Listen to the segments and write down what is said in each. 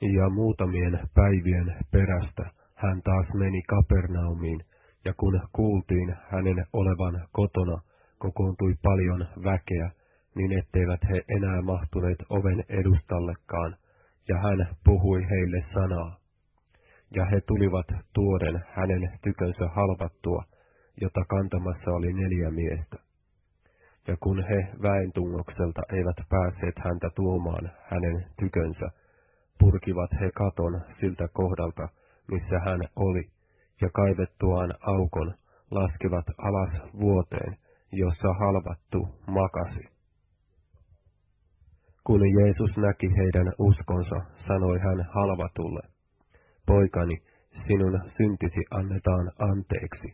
Ja muutamien päivien perästä hän taas meni Kapernaumiin, ja kun kuultiin hänen olevan kotona, kokoontui paljon väkeä, niin etteivät he enää mahtuneet oven edustallekaan, ja hän puhui heille sanaa. Ja he tulivat tuoden hänen tykönsä halvattua, jota kantamassa oli neljä miestä. Ja kun he väentungokselta eivät päässeet häntä tuomaan hänen tykönsä, purkivat he katon siltä kohdalta, missä hän oli, ja kaivettuaan aukon laskevat alas vuoteen, jossa halvattu makasi. Kun Jeesus näki heidän uskonsa, sanoi hän halvatulle, Poikani, sinun syntisi annetaan anteeksi.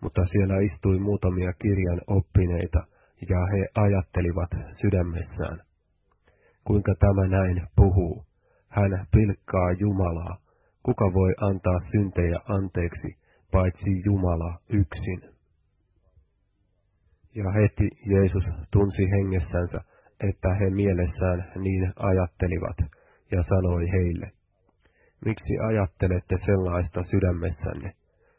Mutta siellä istui muutamia kirjan oppineita, ja he ajattelivat sydämessään. Kuinka tämä näin puhuu? Hän pilkkaa Jumalaa. Kuka voi antaa syntejä anteeksi, paitsi Jumala yksin? Ja heti Jeesus tunsi hengessänsä, että he mielessään niin ajattelivat, ja sanoi heille, Miksi ajattelette sellaista sydämessänne?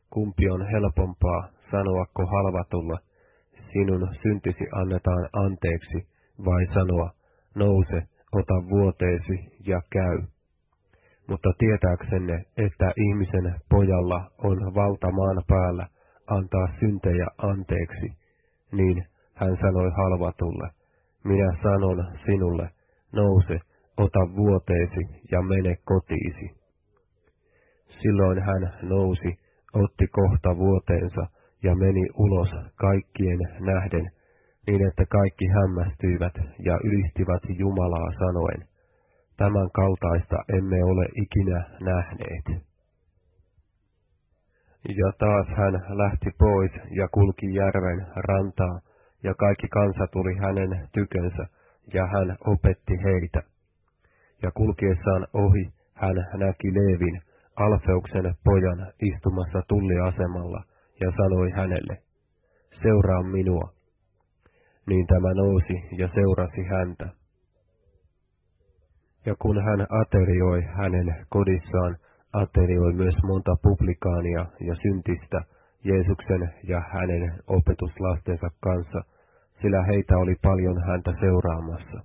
Kumpi on helpompaa, sanoako halvatulla, sinun syntisi annetaan anteeksi, vai sanoa, nouse, ota vuoteesi ja käy. Mutta tietääksenne, että ihmisen pojalla on valta maan päällä antaa syntejä anteeksi, niin hän sanoi halvatulle, minä sanon sinulle, nouse, ota vuoteesi ja mene kotiisi. Silloin hän nousi, otti kohta vuoteensa ja meni ulos kaikkien nähden, niin että kaikki hämmästyivät ja ylistivät Jumalaa sanoen, tämän kaltaista emme ole ikinä nähneet. Ja taas hän lähti pois ja kulki järven rantaa, ja kaikki kansa tuli hänen tykönsä, ja hän opetti heitä. Ja kulkiessaan ohi hän näki Leevin, Alfeuksen pojan, istumassa tulliasemalla, ja sanoi hänelle, seuraa minua. Niin tämä nousi ja seurasi häntä. Ja kun hän aterioi hänen kodissaan, aterioi myös monta publikaania ja syntistä Jeesuksen ja hänen opetuslastensa kanssa, sillä heitä oli paljon häntä seuraamassa.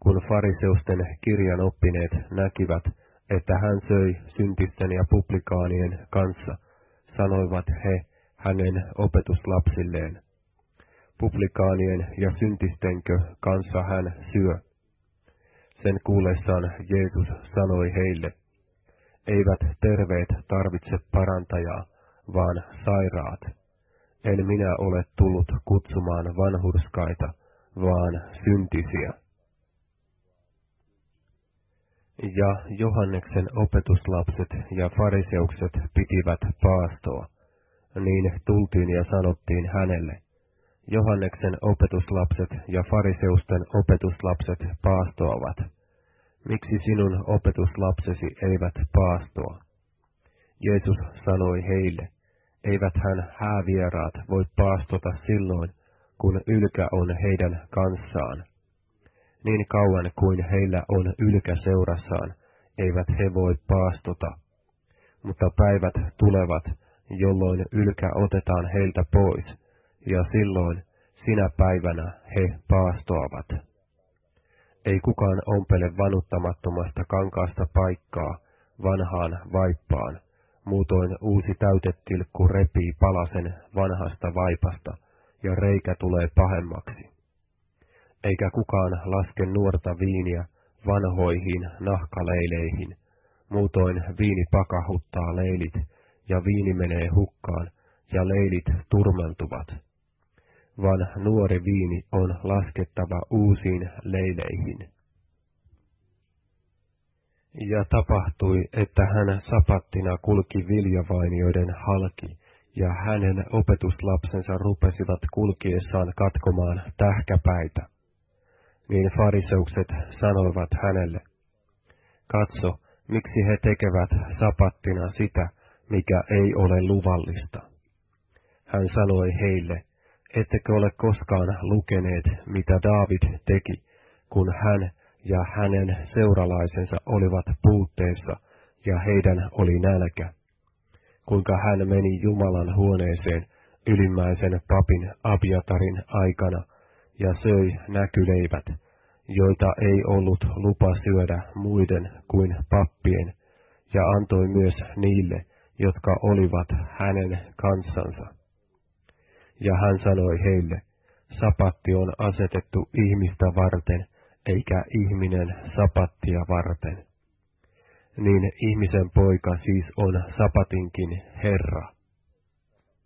Kun fariseusten kirjan oppineet näkivät, että hän söi syntisten ja publikaanien kanssa, sanoivat he hänen opetuslapsilleen. Publikaanien ja syntistenkö kanssa hän syö? Sen kuullessaan Jeesus sanoi heille, eivät terveet tarvitse parantajaa, vaan sairaat. En minä ole tullut kutsumaan vanhurskaita, vaan syntisiä. Ja Johanneksen opetuslapset ja fariseukset pitivät paastoa. Niin tultiin ja sanottiin hänelle, Johanneksen opetuslapset ja fariseusten opetuslapset paastoavat. Miksi sinun opetuslapsesi eivät paastoa? Jeesus sanoi heille, eivät hän häävieraat voi paastota silloin, kun ylkä on heidän kanssaan. Niin kauan kuin heillä on ylkä seurassaan, eivät he voi paastota. Mutta päivät tulevat, jolloin ylkä otetaan heiltä pois, ja silloin sinä päivänä he paastoavat. Ei kukaan ompele vanuttamattomasta kankaasta paikkaa vanhaan vaippaan, muutoin uusi täytetilkku repii palasen vanhasta vaipasta, ja reikä tulee pahemmaksi. Eikä kukaan laske nuorta viiniä vanhoihin nahkaleileihin, muutoin viini pakahuttaa leilit, ja viini menee hukkaan, ja leilit turmeltuvat. Vaan nuori viini on laskettava uusiin leileihin. Ja tapahtui, että hän sapattina kulki viljavainioiden halki, ja hänen opetuslapsensa rupesivat kulkiessaan katkomaan tähkäpäitä. Niin fariseukset sanoivat hänelle, katso, miksi he tekevät sapattina sitä, mikä ei ole luvallista. Hän sanoi heille, ettekö ole koskaan lukeneet, mitä David teki, kun hän ja hänen seuralaisensa olivat puutteessa, ja heidän oli nälkä. Kuinka hän meni Jumalan huoneeseen ylimmäisen papin Abiatarin aikana ja söi näkyleivät, joita ei ollut lupa syödä muiden kuin pappien, ja antoi myös niille, jotka olivat hänen kansansa. Ja hän sanoi heille, sapatti on asetettu ihmistä varten, eikä ihminen sapattia varten. Niin ihmisen poika siis on sapatinkin Herra.